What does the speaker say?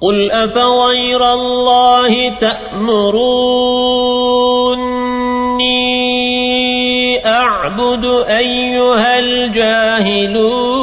قل أفغير الله تأمروني أعبد أيها الجاهلون